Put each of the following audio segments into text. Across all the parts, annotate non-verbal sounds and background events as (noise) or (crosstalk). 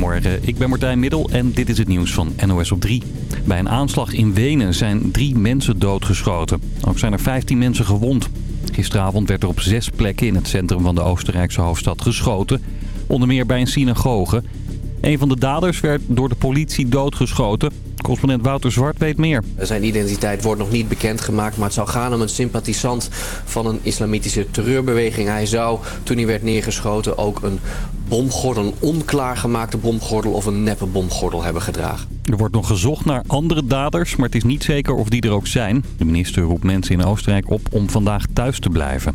Goedemorgen, ik ben Martijn Middel en dit is het nieuws van NOS op 3. Bij een aanslag in Wenen zijn drie mensen doodgeschoten. Ook zijn er 15 mensen gewond. Gisteravond werd er op zes plekken in het centrum van de Oostenrijkse hoofdstad geschoten. Onder meer bij een synagoge. Een van de daders werd door de politie doodgeschoten. Correspondent Wouter Zwart weet meer. Zijn identiteit wordt nog niet bekendgemaakt, maar het zou gaan om een sympathisant van een islamitische terreurbeweging. Hij zou, toen hij werd neergeschoten, ook een bomgordel, een onklaargemaakte bomgordel of een neppe bomgordel hebben gedragen. Er wordt nog gezocht naar andere daders, maar het is niet zeker of die er ook zijn. De minister roept mensen in Oostenrijk op om vandaag thuis te blijven.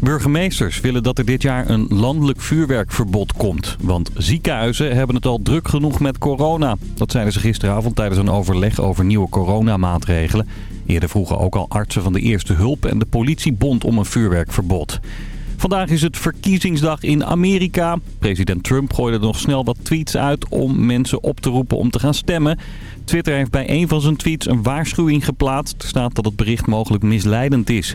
Burgemeesters willen dat er dit jaar een landelijk vuurwerkverbod komt. Want ziekenhuizen hebben het al druk genoeg met corona. Dat zeiden ze gisteravond tijdens een overleg over nieuwe coronamaatregelen. Eerder vroegen ook al artsen van de eerste hulp en de politiebond om een vuurwerkverbod. Vandaag is het verkiezingsdag in Amerika. President Trump gooide nog snel wat tweets uit om mensen op te roepen om te gaan stemmen. Twitter heeft bij een van zijn tweets een waarschuwing geplaatst. Er staat dat het bericht mogelijk misleidend is.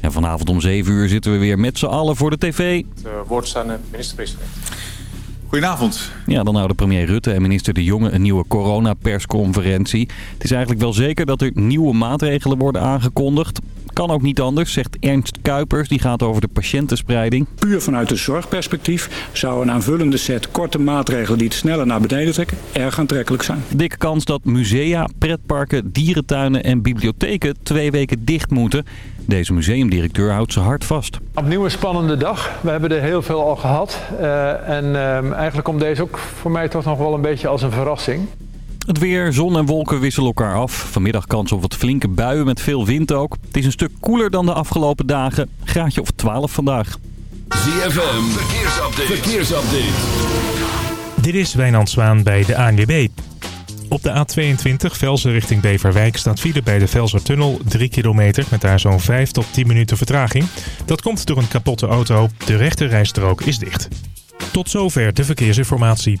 En vanavond om 7 uur zitten we weer met z'n allen voor de tv. Het woord staan de minister-president. Goedenavond. Ja, dan houden premier Rutte en minister De Jonge een nieuwe coronapersconferentie. Het is eigenlijk wel zeker dat er nieuwe maatregelen worden aangekondigd. Kan ook niet anders, zegt Ernst Kuipers. Die gaat over de patiëntenspreiding. Puur vanuit een zorgperspectief zou een aanvullende set korte maatregelen die het sneller naar beneden trekken erg aantrekkelijk zijn. Dikke kans dat musea, pretparken, dierentuinen en bibliotheken twee weken dicht moeten. Deze museumdirecteur houdt ze hard vast. Opnieuw een spannende dag. We hebben er heel veel al gehad. Uh, en uh, eigenlijk komt deze ook voor mij toch nog wel een beetje als een verrassing. Het weer, zon en wolken wisselen elkaar af. Vanmiddag kans op wat flinke buien met veel wind ook. Het is een stuk koeler dan de afgelopen dagen. Graadje of 12 vandaag. ZFM, verkeersupdate. verkeersupdate. Dit is Wijnand Zwaan bij de ANWB. Op de A22 Velsen richting Beverwijk staat file bij de Velsertunnel 3 kilometer met daar zo'n 5 tot 10 minuten vertraging. Dat komt door een kapotte auto. De rechte rijstrook is dicht. Tot zover de verkeersinformatie.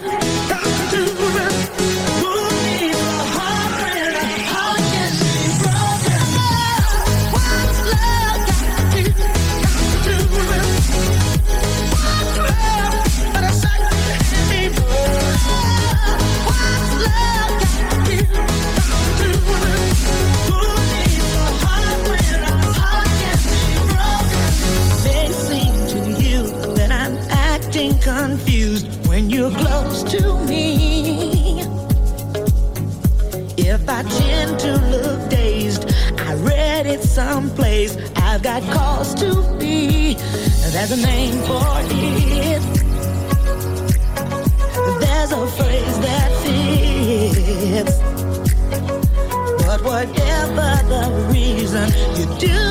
Thank (laughs) you. Do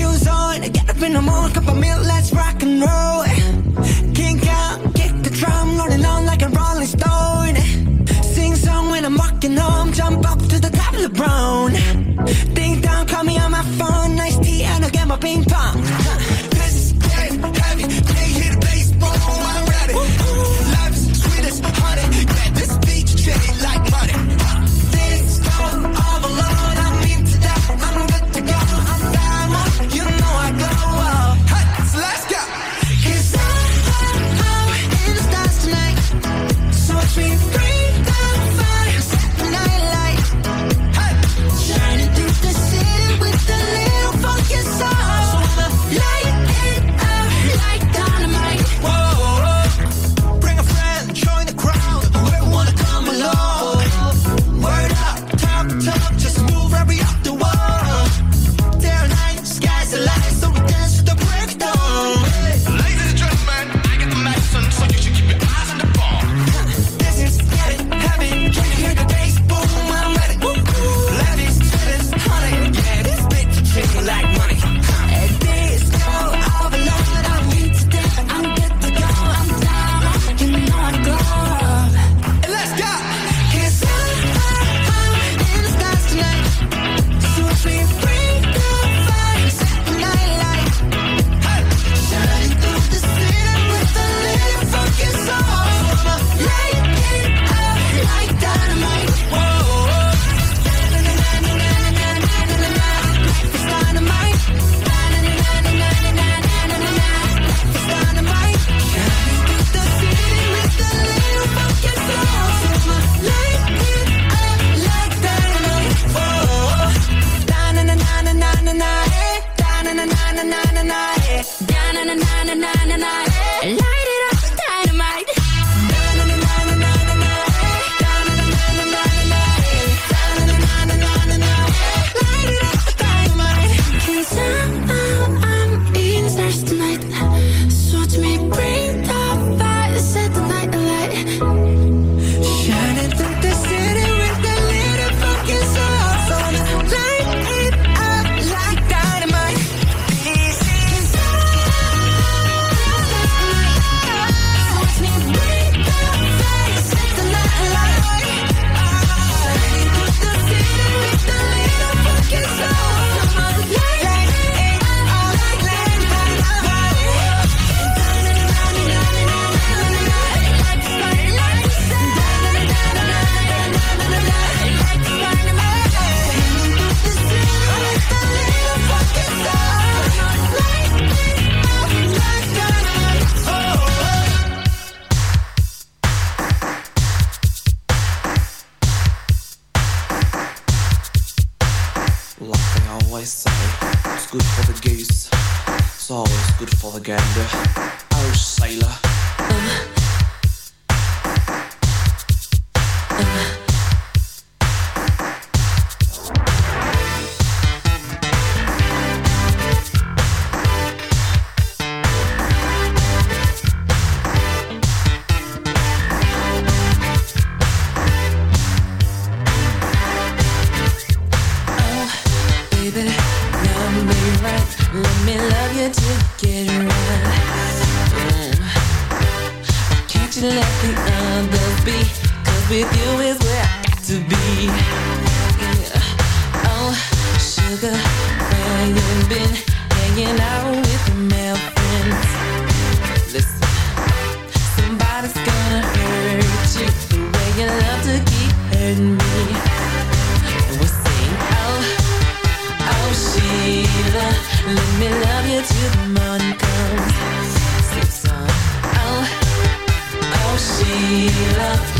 shoes on. Get up in the morning, cup of milk, let's rock and roll. Let me love you to get right. Can't you let the others be? Cause with you is where I got to be. Oh, sugar, where you been? Hanging out with the mail. me love you till the morning comes. Oh, oh, she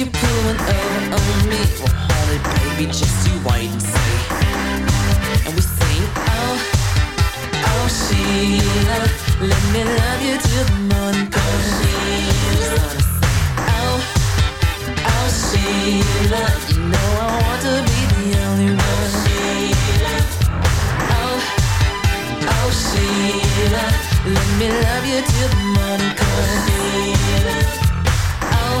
you're pulling over on me. Well, honey, baby, just you wait and see. And we sing, oh, oh, Sheila, let me love you till the morning comes. Oh, Sheila. Oh, oh, Sheila, you know I want to be the only one. Oh, Sheila. Oh, oh, Sheila, let me love you till the morning comes. Oh, Sheila. Oh,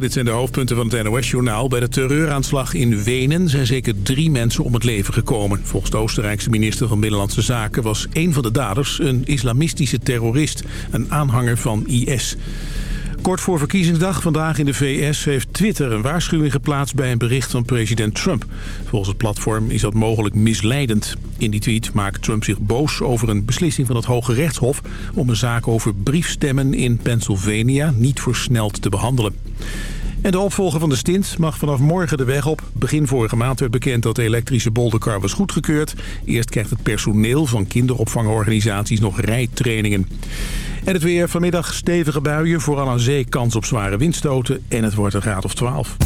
Dit zijn de hoofdpunten van het NOS-journaal. Bij de terreuraanslag in Wenen zijn zeker drie mensen om het leven gekomen. Volgens de Oostenrijkse minister van Binnenlandse Zaken was een van de daders een islamistische terrorist, een aanhanger van IS. Kort voor verkiezingsdag vandaag in de VS heeft Twitter een waarschuwing geplaatst bij een bericht van president Trump. Volgens het platform is dat mogelijk misleidend. In die tweet maakt Trump zich boos over een beslissing van het Hoge Rechtshof om een zaak over briefstemmen in Pennsylvania niet versneld te behandelen. En de opvolger van de stint mag vanaf morgen de weg op. Begin vorige maand werd bekend dat de elektrische bolderkar was goedgekeurd. Eerst krijgt het personeel van kinderopvangorganisaties nog rijtrainingen. En het weer vanmiddag stevige buien, vooral aan zee kans op zware windstoten. En het wordt een graad of 12.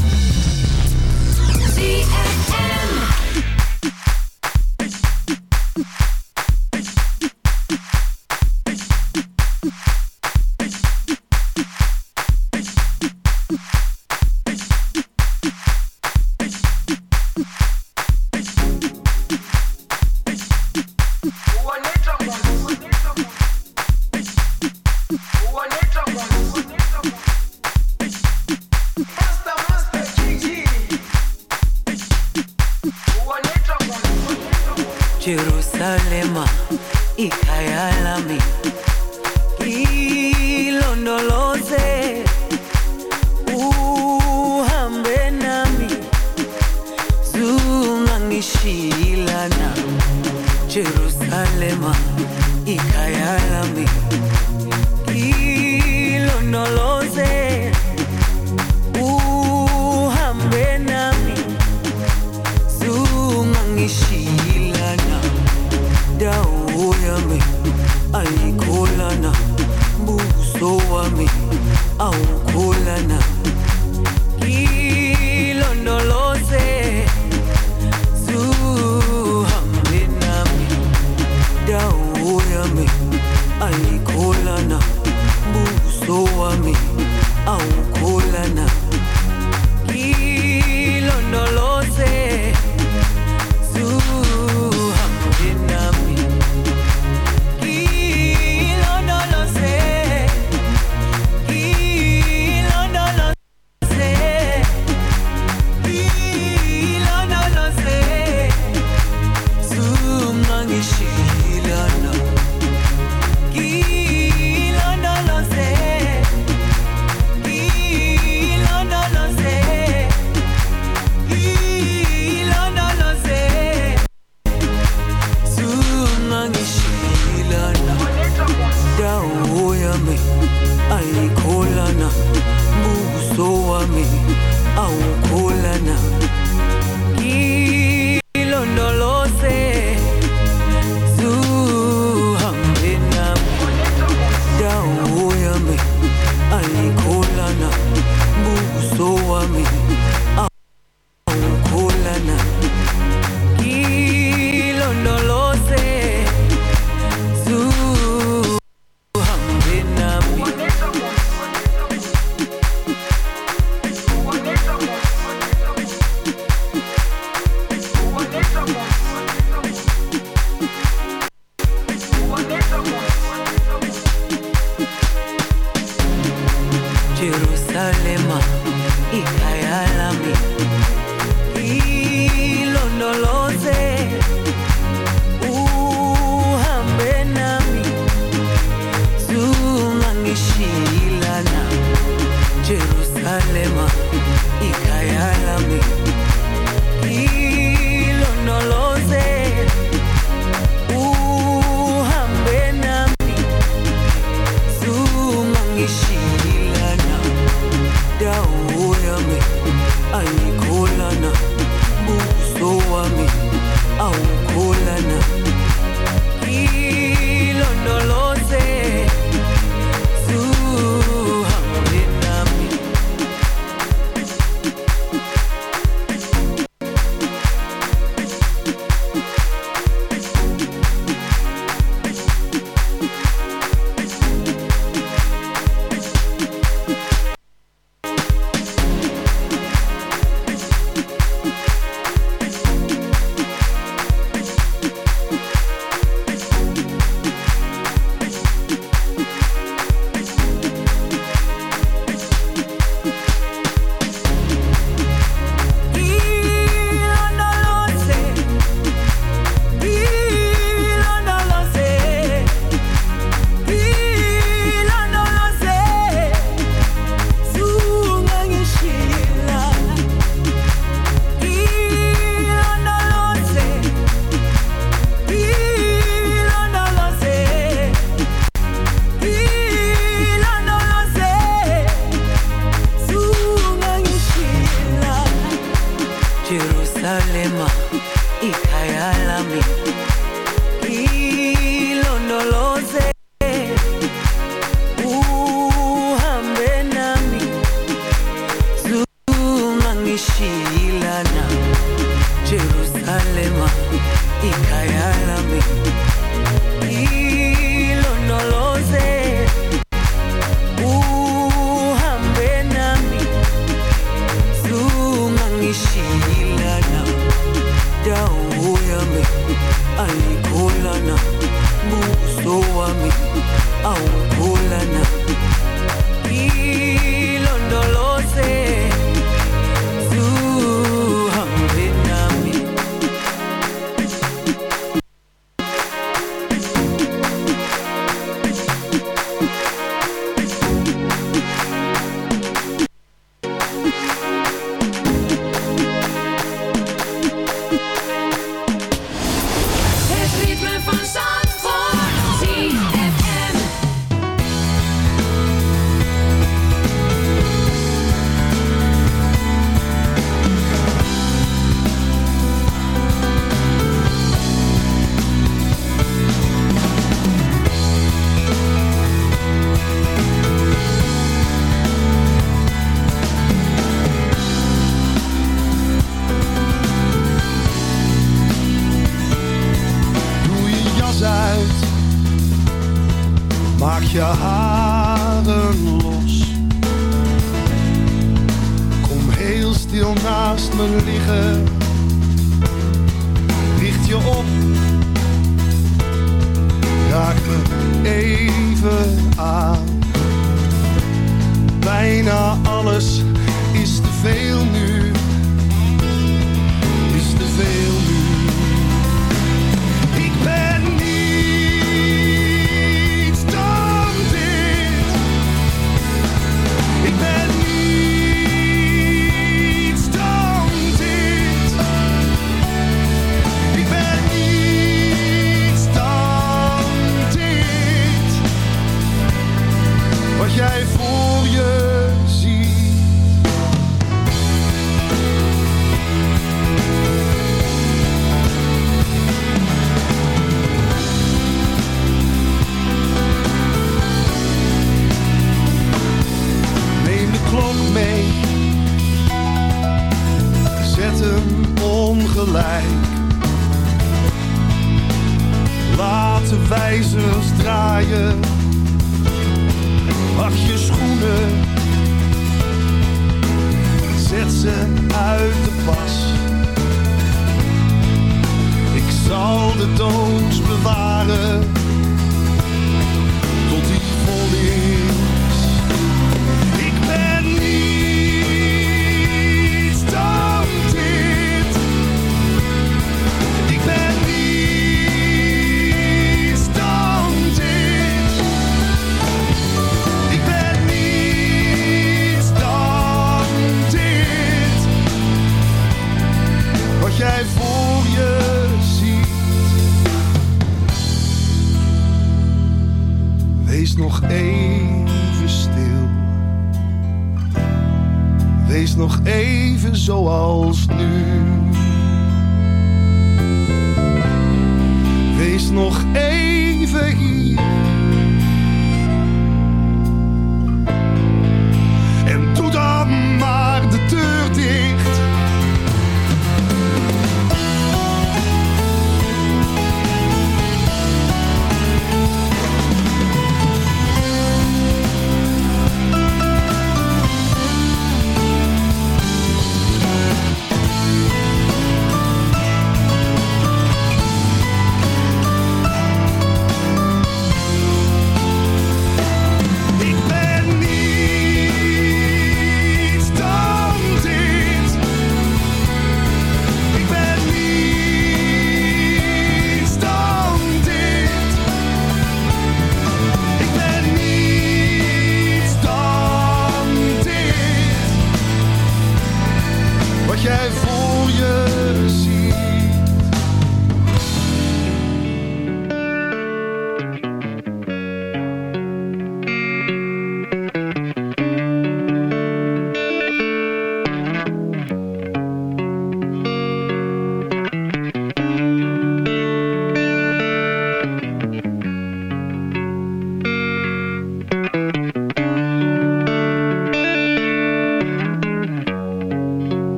Jerusalema ikhaya lami ilondoloze uhambe nami. Zungangishilana Jerusalema liggen.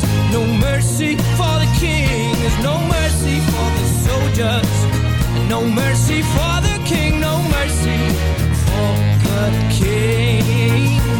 There's no mercy for the king. There's no mercy for the soldiers. And no mercy for the king. No mercy for the king.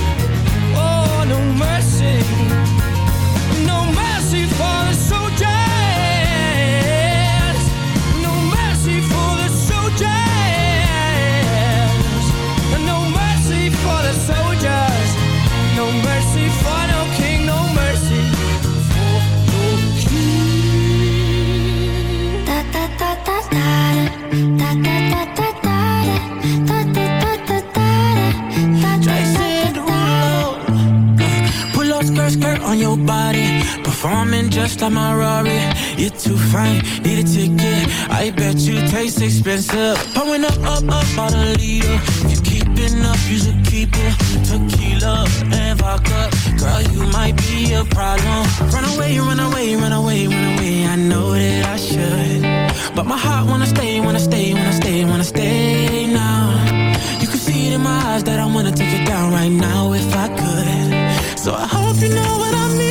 just like my Rari. You're too fine, need a ticket. I bet you taste expensive. Pouring up, up, up, out a leader. You keeping up, you should keep it. Tequila and vodka. Girl, you might be a problem. Run away, run away, run away, run away. I know that I should. But my heart wanna stay, wanna stay, wanna stay, wanna stay now. You can see it in my eyes that I wanna take it down right now if I could. So I hope you know what I mean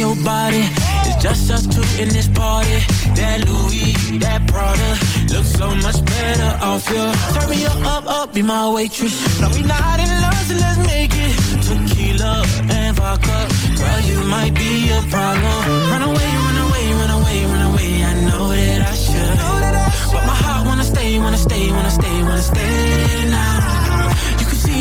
your body. It's just us two in this party. That Louis, that Prada, looks so much better off you. Turn me up, up, up, be my waitress. No, we not in love, so let's make it. Tequila and vodka, girl, you might be a problem. Run away, run away, run away, run away. I know that I should, but my heart wanna stay, wanna stay, wanna stay, wanna stay now.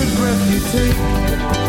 every breath you take.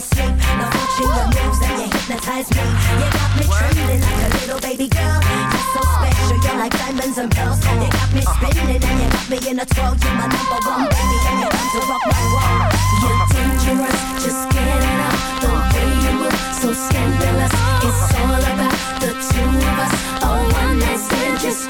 entice me No watching the moves and you hypnotize me. You got me trembling like a little baby girl. You're so special, you're like diamonds and pearls. You got me uh-huh. spinning and you got me in a twirl. You're my number one baby and you're to rock my world. You're uh-huh. dangerous, just get it up The way you move, so scandalous. It's all about the two of us. Oh, a one night stand, just